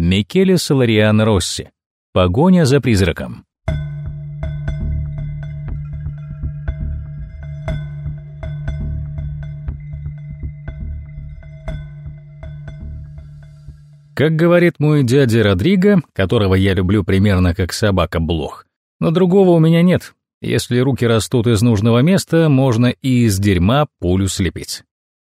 Микеле Солариано Росси. Погоня за призраком. Как говорит мой дядя Родриго, которого я люблю примерно как собака Блох, но другого у меня нет. Если руки растут из нужного места, можно и из дерьма пулю слепить.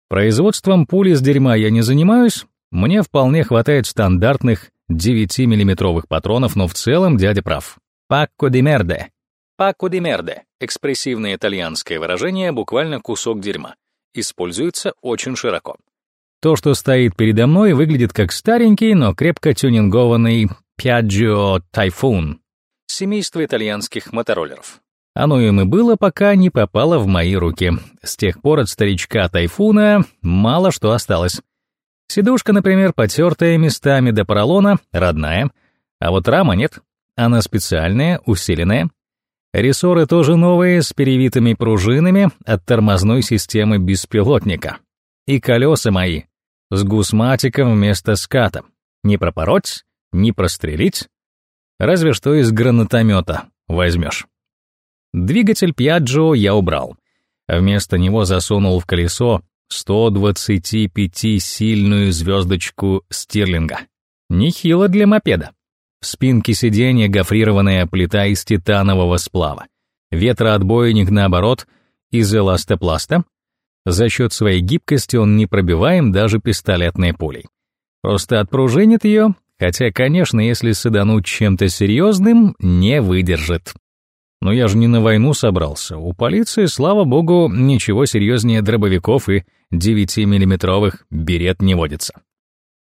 Производством пули из дерьма я не занимаюсь, мне вполне хватает стандартных 9-миллиметровых патронов, но в целом дядя прав. «Пакко di мерде». «Пакко di мерде» — экспрессивное итальянское выражение, буквально кусок дерьма. Используется очень широко. То, что стоит передо мной, выглядит как старенький, но крепко тюнингованный Piaggio Typhoon, семейство итальянских мотороллеров. Оно им и было, пока не попало в мои руки. С тех пор от старичка Тайфуна мало что осталось. Сидушка, например, потертая местами до поролона, родная, а вот рама нет. Она специальная, усиленная. Рессоры тоже новые, с перевитыми пружинами от тормозной системы беспилотника. И колеса мои с гусматиком вместо ската. Не пропороть, не прострелить, разве что из гранатомета возьмешь. Двигатель Piaggio я убрал. Вместо него засунул в колесо 125-сильную звездочку Стирлинга. Нехило для мопеда. В спинке сиденья гофрированная плита из титанового сплава. Ветроотбойник, наоборот, из эластопласта, за счет своей гибкости он не пробиваем даже пистолетной пулей. Просто отпружинит ее, хотя, конечно, если садануть чем-то серьезным, не выдержит. Но я же не на войну собрался. У полиции, слава богу, ничего серьезнее дробовиков и 9-миллиметровых берет не водится.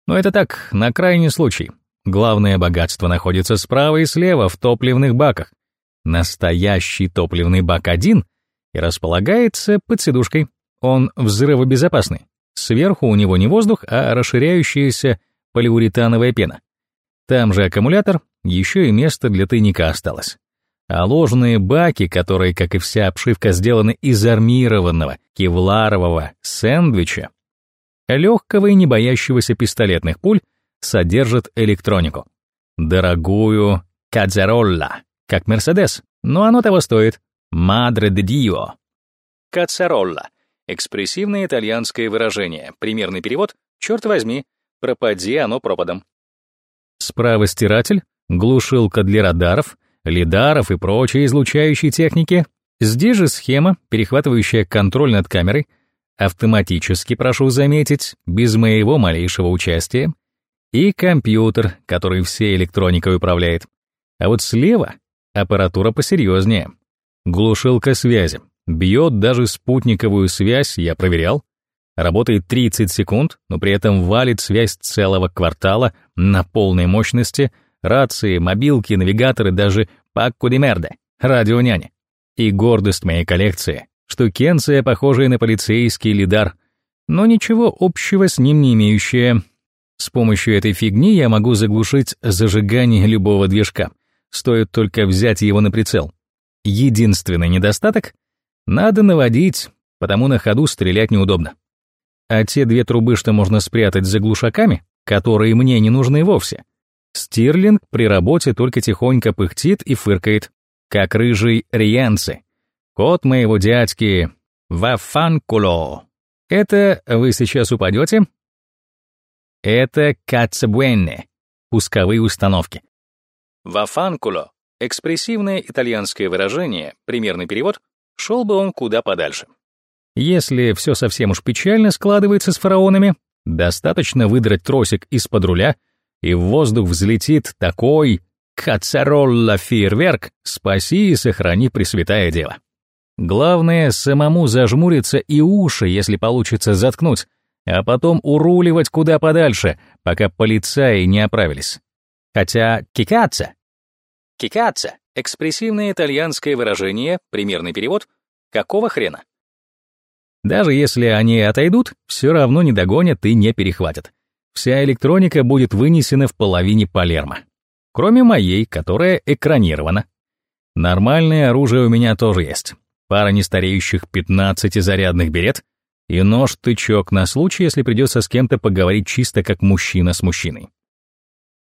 Но это так, на крайний случай. Главное богатство находится справа и слева в топливных баках. Настоящий топливный бак один и располагается под сидушкой. Он взрывобезопасный. Сверху у него не воздух, а расширяющаяся полиуретановая пена. Там же аккумулятор, еще и место для тайника осталось. А ложные баки, которые, как и вся обшивка, сделаны из армированного кевларового сэндвича, легкого и не боящегося пистолетных пуль, содержат электронику. Дорогую Кадзеролла, как Мерседес, но оно того стоит. Мадре де Дио. Кацаролла Экспрессивное итальянское выражение. Примерный перевод «Черт возьми, пропади оно пропадом». Справа стиратель, глушилка для радаров, лидаров и прочей излучающей техники. Здесь же схема, перехватывающая контроль над камерой, автоматически, прошу заметить, без моего малейшего участия, и компьютер, который всей электроникой управляет. А вот слева аппаратура посерьезнее. Глушилка связи, Бьет даже спутниковую связь, я проверял. Работает 30 секунд, но при этом валит связь целого квартала на полной мощности, рации, мобилки, навигаторы, даже пакку де мерде, радио няня. И гордость моей коллекции, штукенция, похожая на полицейский лидар, но ничего общего с ним не имеющая. С помощью этой фигни я могу заглушить зажигание любого движка, стоит только взять его на прицел. Единственный недостаток — надо наводить, потому на ходу стрелять неудобно. А те две трубы, что можно спрятать за глушаками, которые мне не нужны вовсе, Стирлинг при работе только тихонько пыхтит и фыркает, как рыжий рианцы. Кот моего дядьки Вафанкуло. Это вы сейчас упадете? Это кацебуэнне, пусковые установки. Вафанкуло — экспрессивное итальянское выражение, примерный перевод шел бы он куда подальше. Если все совсем уж печально складывается с фараонами, достаточно выдрать тросик из-под руля, и в воздух взлетит такой кацаролла фейерверк, спаси и сохрани Пресвятая Дева. Главное, самому зажмуриться и уши, если получится заткнуть, а потом уруливать куда подальше, пока полицаи не оправились. Хотя кикаться. Кикаться Экспрессивное итальянское выражение, примерный перевод «какого хрена?». Даже если они отойдут, все равно не догонят и не перехватят. Вся электроника будет вынесена в половине Палермо. Кроме моей, которая экранирована. Нормальное оружие у меня тоже есть. Пара нестареющих 15-зарядных берет и нож-тычок на случай, если придется с кем-то поговорить чисто как мужчина с мужчиной.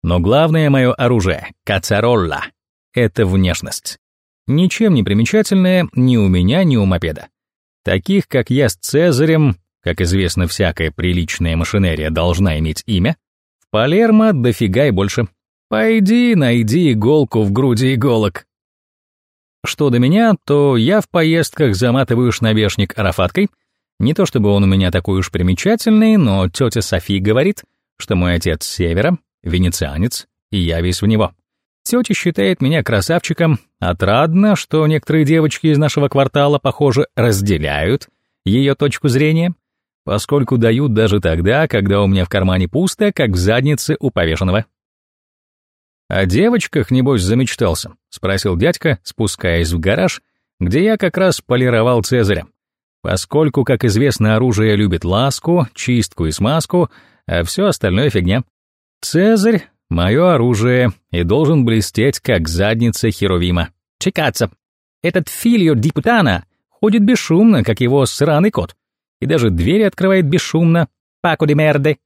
Но главное мое оружие — кацаролла — это внешность. Ничем не примечательная ни у меня, ни у мопеда. Таких, как я с Цезарем, как известно, всякая приличная машинерия должна иметь имя, в Палермо дофига и больше. Пойди, найди иголку в груди иголок. Что до меня, то я в поездках заматываю шнобешник арафаткой. Не то чтобы он у меня такой уж примечательный, но тетя Софи говорит, что мой отец с севера, венецианец, и я весь в него. Тетя считает меня красавчиком. Отрадно, что некоторые девочки из нашего квартала, похоже, разделяют ее точку зрения, поскольку дают даже тогда, когда у меня в кармане пусто, как в заднице у повешенного. «О девочках, небось, замечтался?» — спросил дядька, спускаясь в гараж, где я как раз полировал Цезаря. Поскольку, как известно, оружие любит ласку, чистку и смазку, а все остальное фигня. Цезарь — мое оружие и должен блестеть, как задница Херувима. Чекаться. Этот Фильо Дипутана ходит бесшумно, как его сраный кот, и даже двери открывает бесшумно. Пако де мерде.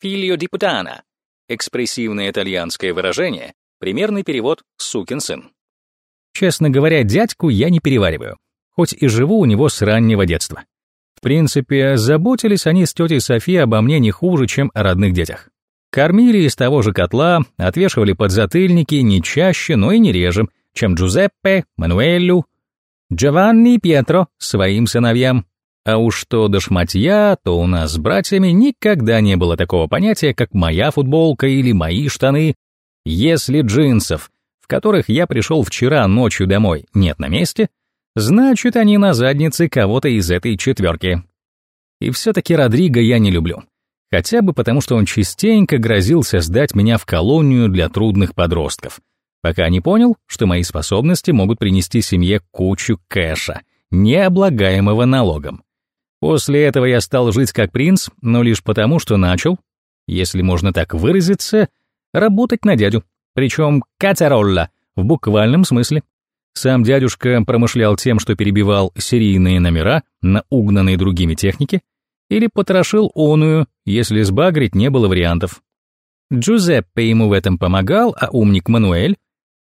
Фильо Дипутана экспрессивное итальянское выражение, примерный перевод «сукин сын». Честно говоря, дядьку я не перевариваю, хоть и живу у него с раннего детства. В принципе, заботились они с тетей Софи обо мне не хуже, чем о родных детях. Кормили из того же котла, отвешивали подзатыльники не чаще, но и не реже, чем Джузеппе, Мануэлю, Джованни и Пьетро своим сыновьям. А уж что до шматья, то у нас с братьями никогда не было такого понятия, как моя футболка или мои штаны. Если джинсов, в которых я пришел вчера ночью домой, нет на месте, значит, они на заднице кого-то из этой четверки. И все-таки Родриго я не люблю. Хотя бы потому, что он частенько грозился сдать меня в колонию для трудных подростков, пока не понял, что мои способности могут принести семье кучу кэша, не облагаемого налогом. После этого я стал жить как принц, но лишь потому, что начал, если можно так выразиться, работать на дядю. Причем кацаролла, в буквальном смысле. Сам дядюшка промышлял тем, что перебивал серийные номера на угнанные другими технике или потрошил оную, если сбагрить не было вариантов. Джузеппе ему в этом помогал, а умник Мануэль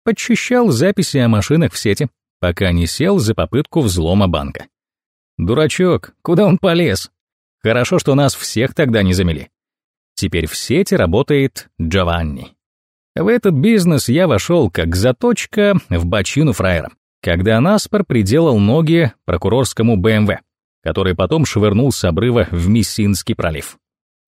подчищал записи о машинах в сети, пока не сел за попытку взлома банка. Дурачок, куда он полез? Хорошо, что нас всех тогда не замели. Теперь в сети работает Джованни. В этот бизнес я вошел как заточка в бочину фраера, когда Наспор приделал ноги прокурорскому БМВ, который потом швырнул с обрыва в Мессинский пролив.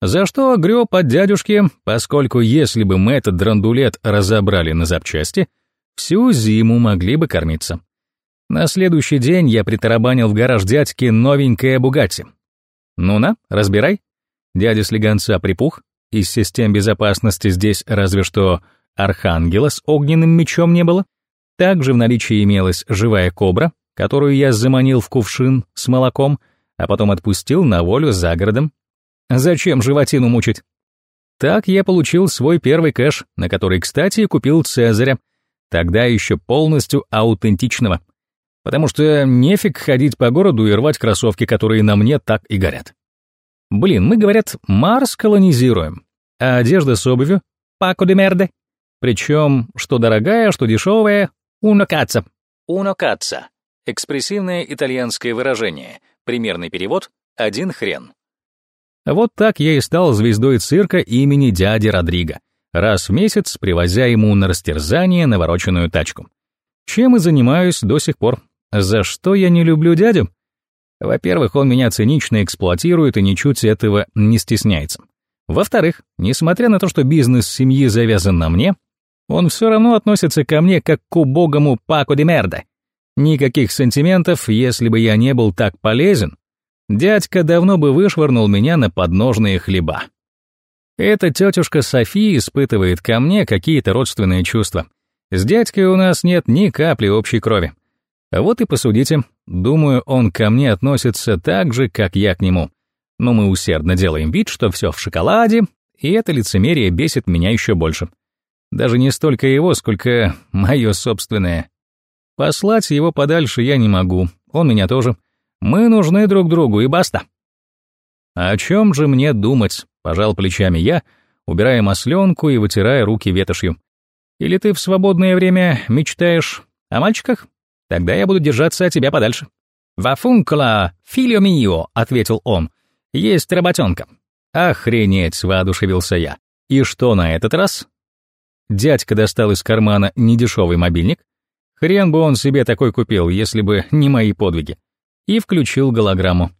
За что греб от дядюшки, поскольку если бы мы этот драндулет разобрали на запчасти, всю зиму могли бы кормиться. На следующий день я притарабанил в гараж дядьки новенькое Бугатти. Ну-на, разбирай. Дядя слегонца припух, из систем безопасности здесь разве что архангела с огненным мечом не было. Также в наличии имелась живая кобра, которую я заманил в кувшин с молоком, а потом отпустил на волю за городом. Зачем животину мучить? Так я получил свой первый кэш, на который, кстати, купил Цезаря, тогда еще полностью аутентичного, потому что нефиг ходить по городу и рвать кроссовки, которые на мне так и горят. Блин, мы, говорят, Марс колонизируем, а одежда с обувью — пако де мерде. Причем, что дорогая, что дешевая — уно каца. Уно каца — экспрессивное итальянское выражение, примерный перевод — один хрен. Вот так я и стал звездой цирка имени дяди Родриго, раз в месяц привозя ему на растерзание навороченную тачку. Чем и занимаюсь до сих пор. За что я не люблю дядю? Во-первых, он меня цинично эксплуатирует и ничуть этого не стесняется. Во-вторых, несмотря на то, что бизнес семьи завязан на мне, он все равно относится ко мне как к убогому паку де мерда. Никаких сантиментов, если бы я не был так полезен. Дядька давно бы вышвырнул меня на подножные хлеба. Эта тетушка Софи испытывает ко мне какие-то родственные чувства. С дядькой у нас нет ни капли общей крови. Вот и посудите. Думаю, он ко мне относится так же, как я к нему. Но мы усердно делаем вид, что все в шоколаде, и это лицемерие бесит меня еще больше. Даже не столько его, сколько мое собственное. Послать его подальше я не могу, он меня тоже. Мы нужны друг другу, и баста. О чем же мне думать, пожал плечами я, убирая масленку и вытирая руки ветошью. «Или ты в свободное время мечтаешь о мальчиках? Тогда я буду держаться от тебя подальше». «Вафункла, филио мио», — ответил он. «Есть работенка». «Охренеть», — воодушевился я. «И что на этот раз?» Дядька достал из кармана недешевый мобильник. Хрен бы он себе такой купил, если бы не мои подвиги. И включил голограмму.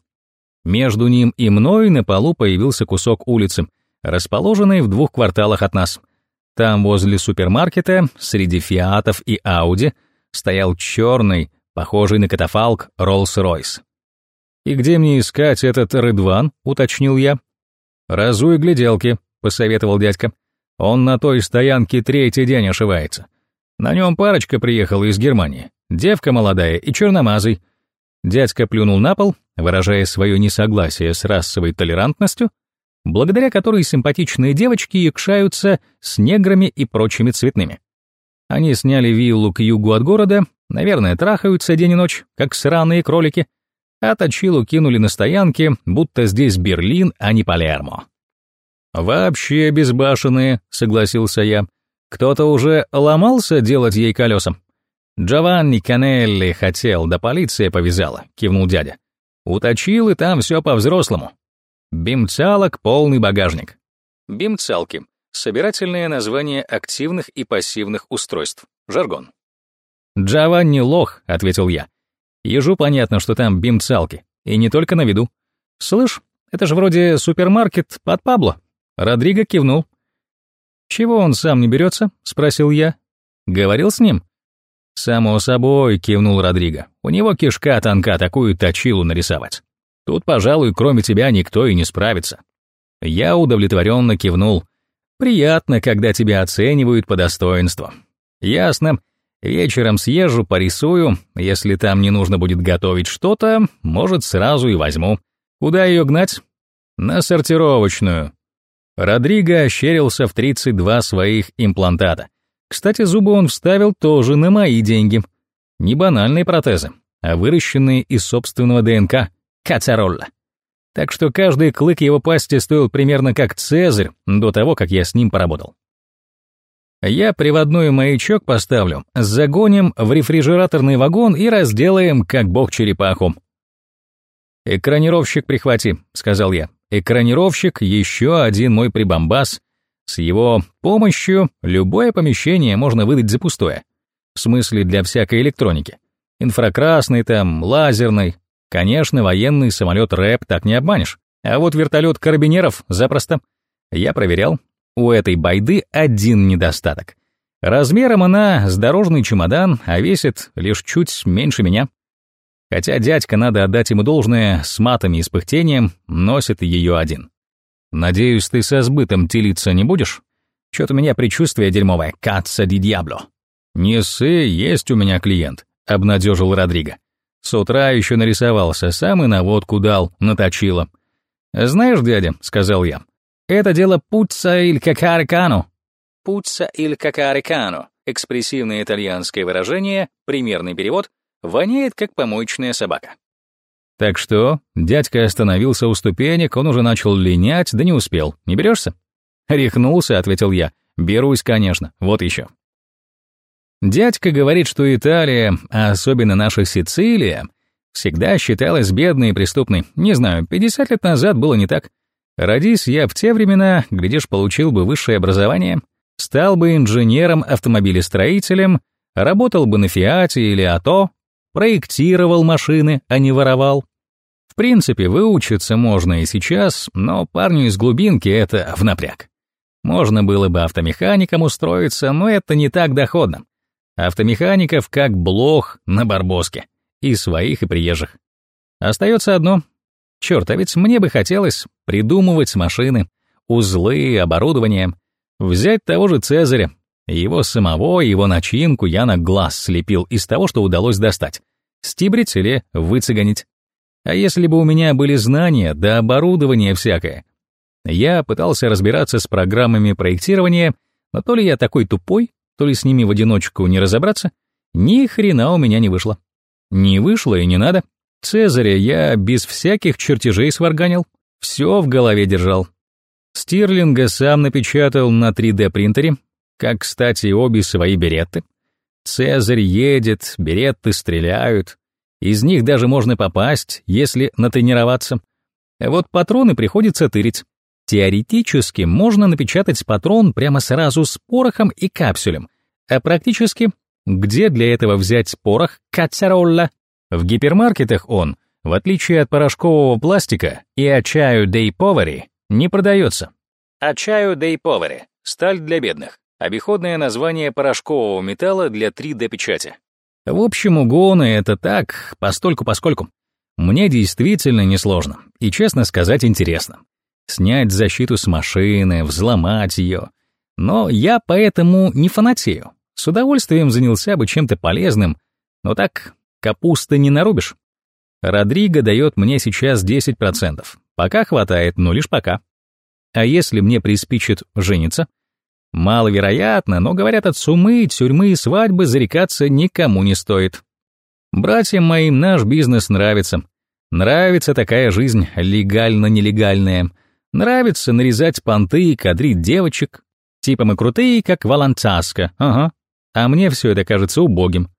Между ним и мной на полу появился кусок улицы, расположенный в двух кварталах от нас. Там, возле супермаркета, среди фиатов и ауди, стоял черный, похожий на катафалк, Роллс-Ройс. «И где мне искать этот Рыдван?» — уточнил я. «Разуй гляделки», — посоветовал дядька. «Он на той стоянке третий день ошивается. На нем парочка приехала из Германии. Девка молодая и черномазый. Дядька плюнул на пол, выражая свое несогласие с расовой толерантностью, благодаря которой симпатичные девочки якшаются с неграми и прочими цветными. Они сняли виллу к югу от города, наверное, трахаются день и ночь, как сраные кролики, а точилу кинули на стоянке, будто здесь Берлин, а не Палермо. «Вообще безбашенные», — согласился я. «Кто-то уже ломался делать ей колеса?» «Джованни Канелли хотел, да полиция повязала», — кивнул дядя. «Уточил, и там все по-взрослому. Бимцалок — полный багажник». Бимцалки — собирательное название активных и пассивных устройств. Жаргон. «Джованни лох», — ответил я. «Ежу понятно, что там бимцалки. И не только на виду. Слышь, это же вроде супермаркет под Пабло». Родриго кивнул. «Чего он сам не берется?» — спросил я. «Говорил с ним?» «Само собой», — кивнул Родриго. «У него кишка тонка такую точилу нарисовать. Тут, пожалуй, кроме тебя никто и не справится». Я удовлетворенно кивнул. «Приятно, когда тебя оценивают по достоинству». «Ясно. Вечером съезжу, порисую. Если там не нужно будет готовить что-то, может, сразу и возьму. Куда ее гнать? На сортировочную. Родриго ощерился в 32 своих имплантата. Кстати, зубы он вставил тоже на мои деньги. Не банальные протезы, а выращенные из собственного ДНК, кацаролла. Так что каждый клык его пасти стоил примерно как Цезарь до того, как я с ним поработал. Я приводной маячок поставлю, загоним в рефрижераторный вагон и разделаем, как бог черепаху. «Экранировщик прихвати», — сказал я. «Экранировщик — еще один мой прибамбас. С его помощью любое помещение можно выдать за пустое. В смысле, для всякой электроники. Инфракрасный там, лазерный. Конечно, военный самолет рэп так не обманешь. А вот вертолет карабинеров запросто. Я проверял, у этой байды один недостаток. Размером она с дорожный чемодан, а весит лишь чуть меньше меня. Хотя дядька, надо отдать ему должное, с матами и с пыхтением, носит ее один. Надеюсь, ты со сбытом телиться не будешь? Чё-то у меня предчувствие дерьмовое, катса ди дьябло. Не ссы, есть у меня клиент, обнадежил Родриго. С утра еще нарисовался, сам и наводку дал, наточила. «Знаешь, дядя», — сказал я, это дело пуцца иль какарикано. Пуцца иль какарикано — экспрессивное итальянское выражение, примерный перевод, воняет, как помоечная собака. Так что, дядька остановился у ступенек, он уже начал линять, да не успел. Не берешься? Рехнулся, ответил я. Берусь, конечно, вот еще. Дядька говорит, что Италия, а особенно наша Сицилия, всегда считалась бедной и преступной. Не знаю, 50 лет назад было не так. Родись я в те времена, глядишь, получил бы высшее образование, стал бы инженером-автомобилестроителем, работал бы на Фиате или АТО, проектировал машины, а не воровал. В принципе, выучиться можно и сейчас, но парню из глубинки это в напряг. Можно было бы автомехаником устроиться, но это не так доходно. Автомехаников как блох на барбоске. И своих, и приезжих. Остается одно Черт, а ведь мне бы хотелось придумывать машины, узлы, оборудование, взять того же Цезаря, его самого, его начинку я на глаз слепил из того, что удалось достать, стибрить или выцеганить. А если бы у меня были знания да оборудование всякое? Я пытался разбираться с программами проектирования, но то ли я такой тупой, то ли с ними в одиночку не разобраться, ни хрена у меня не вышло. Не вышло и не надо. Цезаря я без всяких чертежей сварганил, все в голове держал. Стирлинга сам напечатал на 3D-принтере, как, кстати, обе свои беретты. Цезарь едет, беретты стреляют. Из них даже можно попасть, если натренироваться. Вот патроны приходится тырить. Теоретически можно напечатать патрон прямо сразу с порохом и капсулем, а практически где для этого взять порох кацаролла? В гипермаркетах он, в отличие от порошкового пластика и Ачаю Дей Повари, не продается. Ачаю Дей Повари — сталь для бедных, обиходное название порошкового металла для 3D-печати. В общем, угоны — это так, постольку-поскольку. Мне действительно несложно и, честно сказать, интересно. Снять защиту с машины, взломать ее. Но я поэтому не фанатею. С удовольствием занялся бы чем-то полезным, но так капусты не нарубишь. Родриго дает мне сейчас 10%. Пока хватает, но лишь пока. А если мне приспичит жениться? Маловероятно, но, говорят, от сумы, тюрьмы и свадьбы зарекаться никому не стоит. Братьям моим наш бизнес нравится. Нравится такая жизнь, легально-нелегальная. Нравится нарезать понты и кадрить девочек. Типа мы крутые, как Валантаска, ага. А мне все это кажется убогим.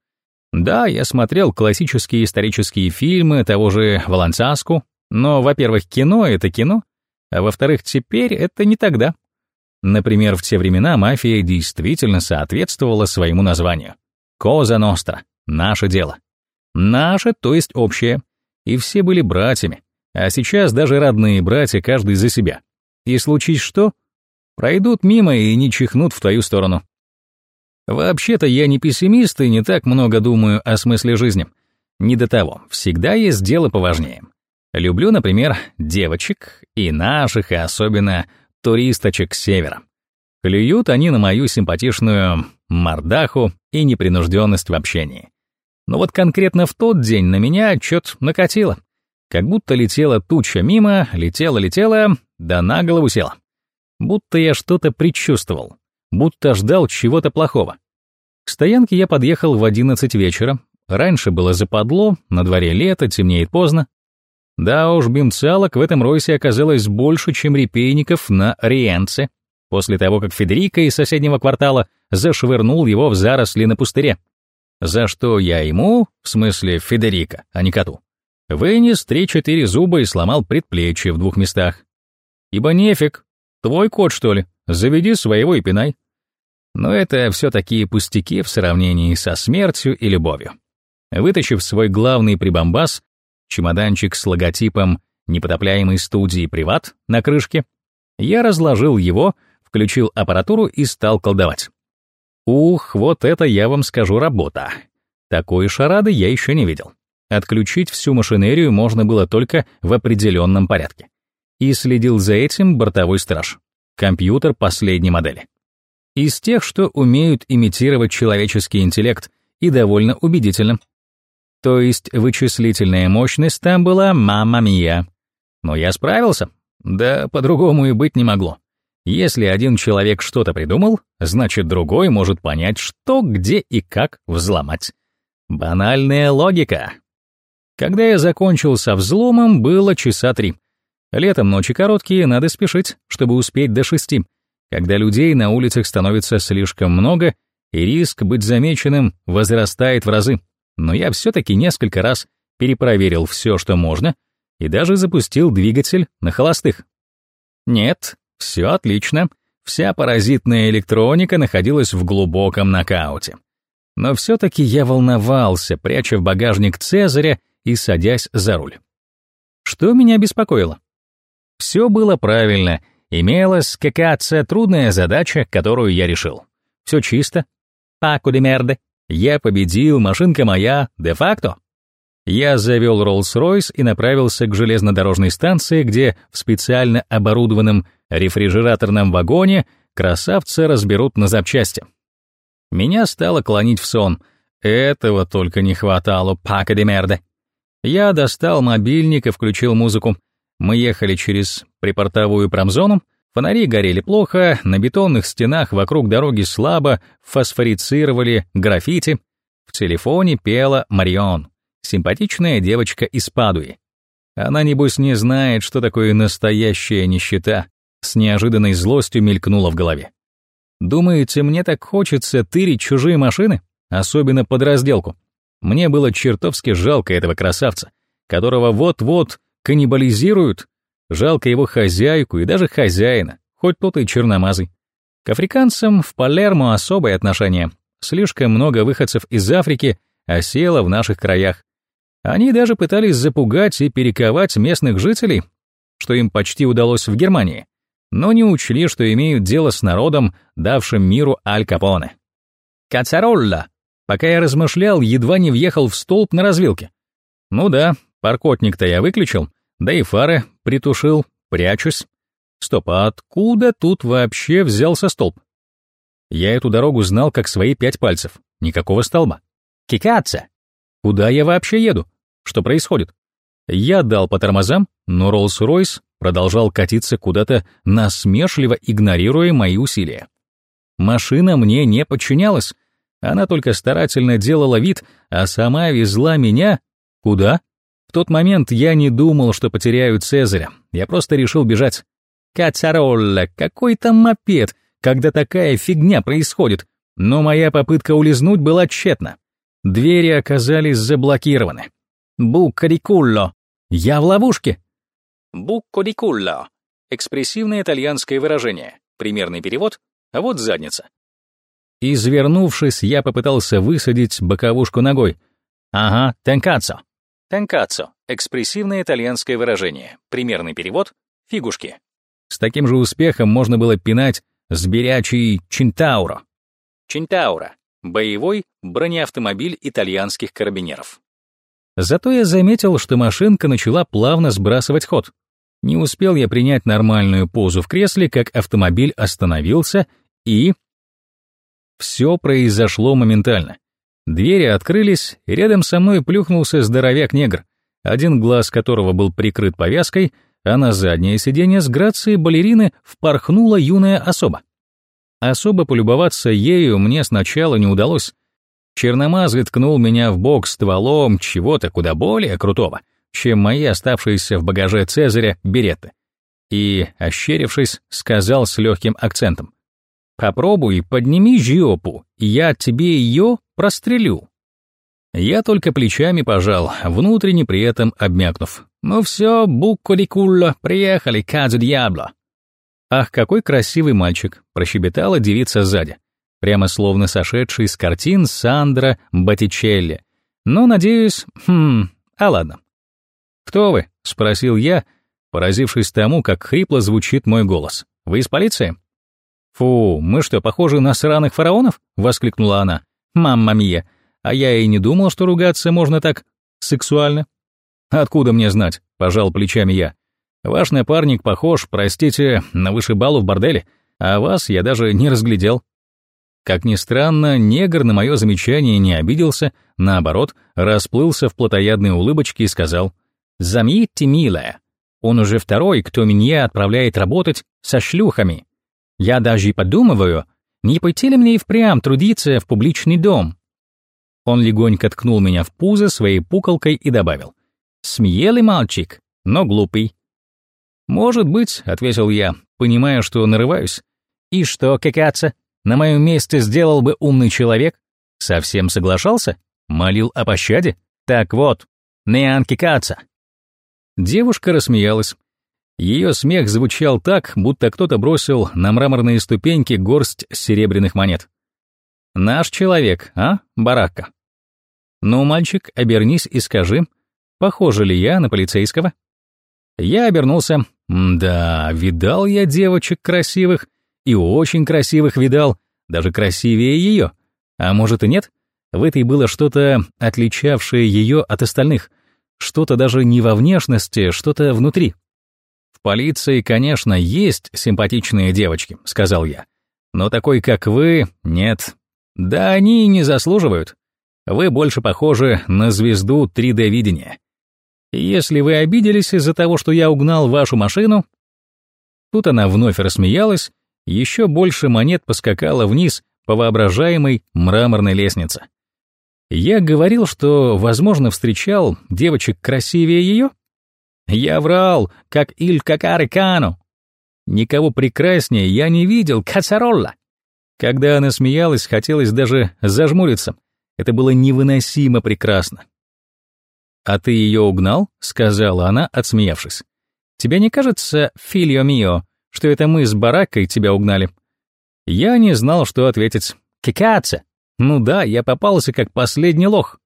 Да, я смотрел классические исторические фильмы того же Волонцаску, но, во-первых, кино — это кино, а во-вторых, теперь это не тогда. Например, в те времена мафия действительно соответствовала своему названию. «Коза Ностра» — наше дело. Наше, то есть общее. И все были братьями, а сейчас даже родные братья каждый за себя. И случись что, пройдут мимо и не чихнут в твою сторону. Вообще-то я не пессимист и не так много думаю о смысле жизни. Не до того, всегда есть дело поважнее. Люблю, например, девочек, и наших, и особенно туристочек севера. Клюют они на мою симпатичную мордаху и непринужденность в общении. Но вот конкретно в тот день на меня отчет накатило. Как будто летела туча мимо, летела-летела, да на голову села. Будто я что-то предчувствовал будто ждал чего-то плохого. К стоянке я подъехал в 11 вечера. Раньше было западло, на дворе лето, темнеет поздно. Да уж, бимцалок в этом ройсе оказалось больше, чем репейников на Риенце, после того, как Федерико из соседнего квартала зашвырнул его в заросли на пустыре. За что я ему, в смысле Федерико, а не коту, вынес три-четыре зуба и сломал предплечье в двух местах. Ибо нефиг, твой кот, что ли, заведи своего и пинай. Но это все такие пустяки в сравнении со смертью и любовью. Вытащив свой главный прибамбас, чемоданчик с логотипом непотопляемой студии «Приват» на крышке, я разложил его, включил аппаратуру и стал колдовать. Ух, вот это я вам скажу работа. Такой шарады я еще не видел. Отключить всю машинерию можно было только в определенном порядке. И следил за этим бортовой страж. Компьютер последней модели из тех, что умеют имитировать человеческий интеллект, и довольно убедительно. То есть вычислительная мощность там была мама мия. Но я справился. Да по-другому и быть не могло. Если один человек что-то придумал, значит другой может понять, что, где и как взломать. Банальная логика. Когда я закончил со взломом, было часа три. Летом ночи короткие, надо спешить, чтобы успеть до шести когда людей на улицах становится слишком много, и риск быть замеченным возрастает в разы. Но я все-таки несколько раз перепроверил все, что можно, и даже запустил двигатель на холостых. Нет, все отлично. Вся паразитная электроника находилась в глубоком нокауте. Но все-таки я волновался, пряча в багажник Цезаря и садясь за руль. Что меня беспокоило? Все было правильно, Имелась какая-то трудная задача, которую я решил. Все чисто. Паку де мерде. Я победил, машинка моя, де-факто. Я завел Роллс-Ройс и направился к железнодорожной станции, где в специально оборудованном рефрижераторном вагоне красавца разберут на запчасти. Меня стало клонить в сон. Этого только не хватало, пака де мерде. Я достал мобильник и включил музыку. Мы ехали через припортовую промзону, фонари горели плохо, на бетонных стенах вокруг дороги слабо фосфорицировали граффити. В телефоне пела Марион, симпатичная девочка из Падуи. Она, небось, не знает, что такое настоящая нищета. С неожиданной злостью мелькнуло в голове. Думаете, мне так хочется тырить чужие машины? Особенно под разделку. Мне было чертовски жалко этого красавца, которого вот-вот каннибализируют. Жалко его хозяйку и даже хозяина, хоть тот и черномазый. К африканцам в Палермо особое отношение. Слишком много выходцев из Африки осело в наших краях. Они даже пытались запугать и перековать местных жителей, что им почти удалось в Германии, но не учли, что имеют дело с народом, давшим миру Аль Капоне. Кацаролла! Пока я размышлял, едва не въехал в столб на развилке. Ну да, паркотник-то я выключил, да и фары притушил, прячусь. Стоп, а откуда тут вообще взялся столб? Я эту дорогу знал как свои пять пальцев. Никакого столба. Кикаться! Куда я вообще еду? Что происходит? Я дал по тормозам, но Роллс-Ройс продолжал катиться куда-то, насмешливо игнорируя мои усилия. Машина мне не подчинялась, она только старательно делала вид, а сама везла меня... Куда? В тот момент я не думал, что потеряю Цезаря, я просто решил бежать. Кацаролла, какой там мопед, когда такая фигня происходит. Но моя попытка улизнуть была тщетна. Двери оказались заблокированы. Буккарикулло. Я в ловушке. Буккарикулло. Экспрессивное итальянское выражение. Примерный перевод. А вот задница. Извернувшись, я попытался высадить боковушку ногой. Ага, тенкацо. Тенкацо. Экспрессивное итальянское выражение. Примерный перевод. Фигушки. С таким же успехом можно было пинать сберячий Чинтауро. Чинтауро — боевой бронеавтомобиль итальянских карабинеров. Зато я заметил, что машинка начала плавно сбрасывать ход. Не успел я принять нормальную позу в кресле, как автомобиль остановился, и... Все произошло моментально. Двери открылись, и рядом со мной плюхнулся здоровяк-негр, один глаз которого был прикрыт повязкой — а на заднее сиденье с грацией балерины впорхнула юная особа. Особо полюбоваться ею мне сначала не удалось. Черномазый ткнул меня в бок стволом чего-то куда более крутого, чем мои оставшиеся в багаже Цезаря береты. И, ощерившись, сказал с легким акцентом. «Попробуй, подними жопу, я тебе ее прострелю». Я только плечами пожал, внутренне при этом обмякнув. «Ну все, буккуликулло, приехали, казу дьябло». «Ах, какой красивый мальчик!» — прощебетала девица сзади, прямо словно сошедший с картин Сандра Боттичелли. «Ну, надеюсь... Хм... А ладно». «Кто вы?» — спросил я, поразившись тому, как хрипло звучит мой голос. «Вы из полиции?» «Фу, мы что, похожи на сраных фараонов?» — воскликнула она. «Мамма мия, а я и не думал, что ругаться можно так сексуально. Откуда мне знать? Пожал плечами я. Ваш напарник похож, простите, на вышибалу в борделе, а вас я даже не разглядел. Как ни странно, негр на мое замечание не обиделся, наоборот, расплылся в плотоядной улыбочке и сказал, «Заметьте, милая, он уже второй, кто меня отправляет работать со шлюхами. Я даже и подумываю, не пойти ли мне и впрямь трудиться в публичный дом. Он легонько ткнул меня в пузо своей пуколкой и добавил. «Смелый мальчик, но глупый». «Может быть», — ответил я, понимая, что нарываюсь. «И что, какаться? На моем месте сделал бы умный человек? Совсем соглашался? Молил о пощаде? Так вот, не кикаться». Девушка рассмеялась. Ее смех звучал так, будто кто-то бросил на мраморные ступеньки горсть серебряных монет. Наш человек, а, барака? Ну, мальчик, обернись и скажи, похожа ли я на полицейского? Я обернулся. Да, видал я девочек красивых, и очень красивых видал, даже красивее ее. А может и нет? В этой было что-то, отличавшее ее от остальных, что-то даже не во внешности, что-то внутри. Полиции, конечно, есть симпатичные девочки, сказал я. Но такой, как вы, нет, да они и не заслуживают. Вы больше похожи на звезду 3D-видения. Если вы обиделись из-за того, что я угнал вашу машину... Тут она вновь рассмеялась, еще больше монет поскакало вниз по воображаемой мраморной лестнице. Я говорил, что, возможно, встречал девочек красивее ее? Я врал, как Иль Какарикану. Никого прекраснее я не видел, Кацаролла. Когда она смеялась, хотелось даже зажмуриться. Это было невыносимо прекрасно. «А ты ее угнал?» — сказала она, отсмеявшись. «Тебе не кажется, Фильо Мио, что это мы с Баракой тебя угнали?» Я не знал, что ответить. «Кикаца!» «Ну да, я попался как последний лох».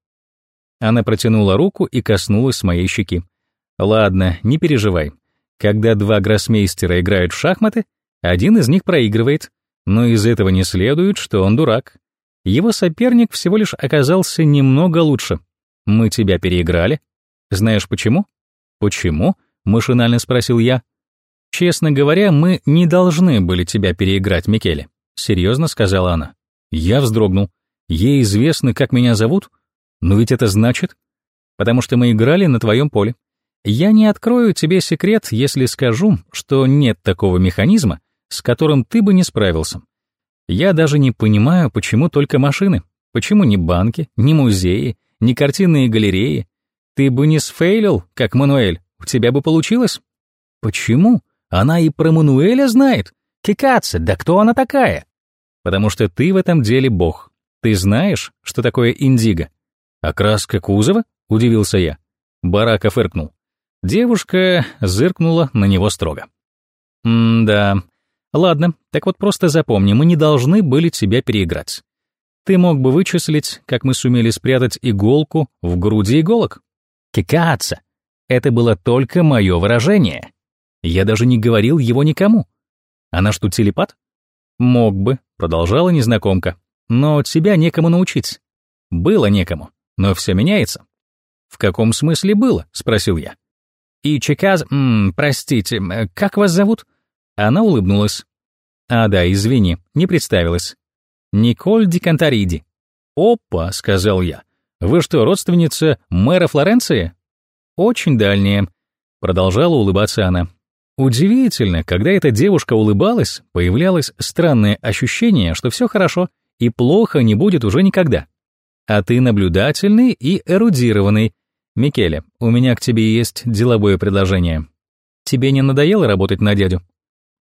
Она протянула руку и коснулась моей щеки. «Ладно, не переживай. Когда два гроссмейстера играют в шахматы, один из них проигрывает, но из этого не следует, что он дурак. Его соперник всего лишь оказался немного лучше. Мы тебя переиграли. Знаешь почему? Почему? Машинально спросил я. Честно говоря, мы не должны были тебя переиграть, Микеле. Серьезно сказала она. Я вздрогнул. Ей известно, как меня зовут? Но ведь это значит... Потому что мы играли на твоем поле. Я не открою тебе секрет, если скажу, что нет такого механизма, с которым ты бы не справился. Я даже не понимаю, почему только машины, почему не банки, не музеи, не картинные галереи. Ты бы не сфейлил, как Мануэль, у тебя бы получилось. Почему? Она и про Мануэля знает. Кикаться, да кто она такая? Потому что ты в этом деле бог. Ты знаешь, что такое индиго? Окраска кузова? Удивился я. Барака фыркнул. Девушка зыркнула на него строго. «М-да, Ладно, так вот просто запомни, мы не должны были тебя переиграть. Ты мог бы вычислить, как мы сумели спрятать иголку в груди иголок. Кикаться. Это было только мое выражение. Я даже не говорил его никому. Она что, телепат? Мог бы, продолжала незнакомка. Но тебя некому научить. Было некому, но все меняется. В каком смысле было? Спросил я. И Чеказ... М, простите, как вас зовут? Она улыбнулась. «А, да, извини, не представилась. Николь Ди Кантариди». «Опа», — сказал я. «Вы что, родственница мэра Флоренции?» «Очень дальняя», — продолжала улыбаться она. Удивительно, когда эта девушка улыбалась, появлялось странное ощущение, что все хорошо и плохо не будет уже никогда. А ты наблюдательный и эрудированный. Микеле, у меня к тебе есть деловое предложение. Тебе не надоело работать на дядю?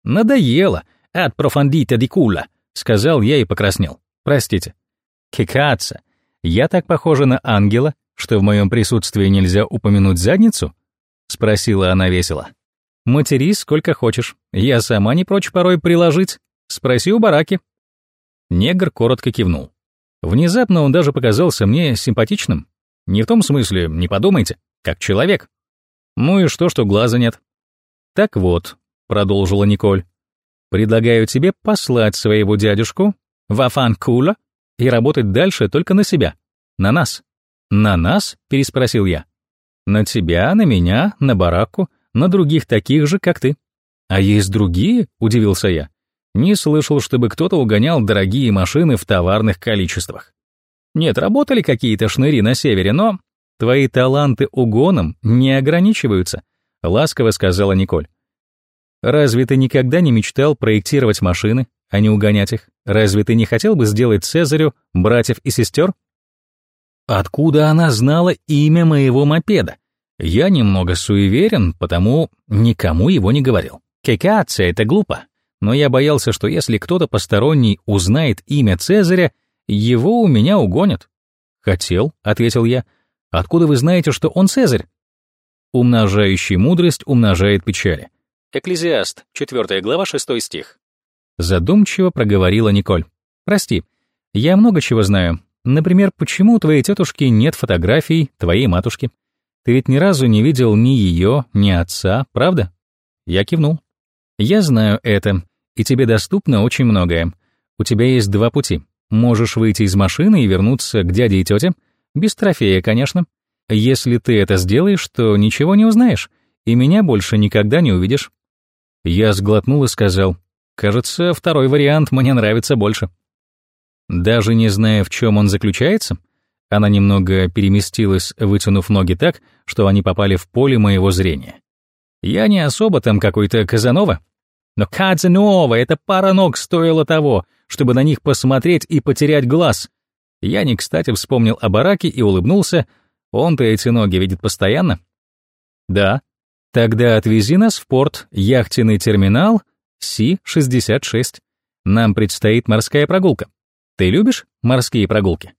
«Надоело. От профандита ди кула», — сказал я и покраснел. «Простите». «Кикаться. Я так похожа на ангела, что в моем присутствии нельзя упомянуть задницу?» — спросила она весело. «Матерись сколько хочешь. Я сама не прочь порой приложить. Спроси у бараки». Негр коротко кивнул. Внезапно он даже показался мне симпатичным. Не в том смысле, не подумайте, как человек. Ну и что, что глаза нет? Так вот, продолжила Николь. «Предлагаю тебе послать своего дядюшку в Афанкула и работать дальше только на себя, на нас». «На нас?» — переспросил я. «На тебя, на меня, на бараку, на других таких же, как ты». «А есть другие?» — удивился я. Не слышал, чтобы кто-то угонял дорогие машины в товарных количествах. Нет, работали какие-то шныри на севере, но твои таланты угоном не ограничиваются, ласково сказала Николь. Разве ты никогда не мечтал проектировать машины, а не угонять их? Разве ты не хотел бы сделать Цезарю братьев и сестер? Откуда она знала имя моего мопеда? Я немного суеверен, потому никому его не говорил. Кекация — это глупо. Но я боялся, что если кто-то посторонний узнает имя Цезаря, его у меня угонят. «Хотел», — ответил я. «Откуда вы знаете, что он Цезарь?» Умножающий мудрость умножает печали. Экклезиаст, 4 глава, 6 стих. Задумчиво проговорила Николь. Прости, я много чего знаю. Например, почему у твоей тетушки нет фотографий твоей матушки? Ты ведь ни разу не видел ни ее, ни отца, правда? Я кивнул. Я знаю это, и тебе доступно очень многое. У тебя есть два пути. Можешь выйти из машины и вернуться к дяде и тете. Без трофея, конечно. Если ты это сделаешь, то ничего не узнаешь, и меня больше никогда не увидишь. Я сглотнул и сказал, «Кажется, второй вариант мне нравится больше». Даже не зная, в чем он заключается, она немного переместилась, вытянув ноги так, что они попали в поле моего зрения. Я не особо там какой-то Казанова, но Казанова — это пара ног стоило того, чтобы на них посмотреть и потерять глаз. Я не кстати вспомнил о бараке и улыбнулся, он-то эти ноги видит постоянно. Да, Тогда отвези нас в порт, яхтенный терминал Си-66. Нам предстоит морская прогулка. Ты любишь морские прогулки?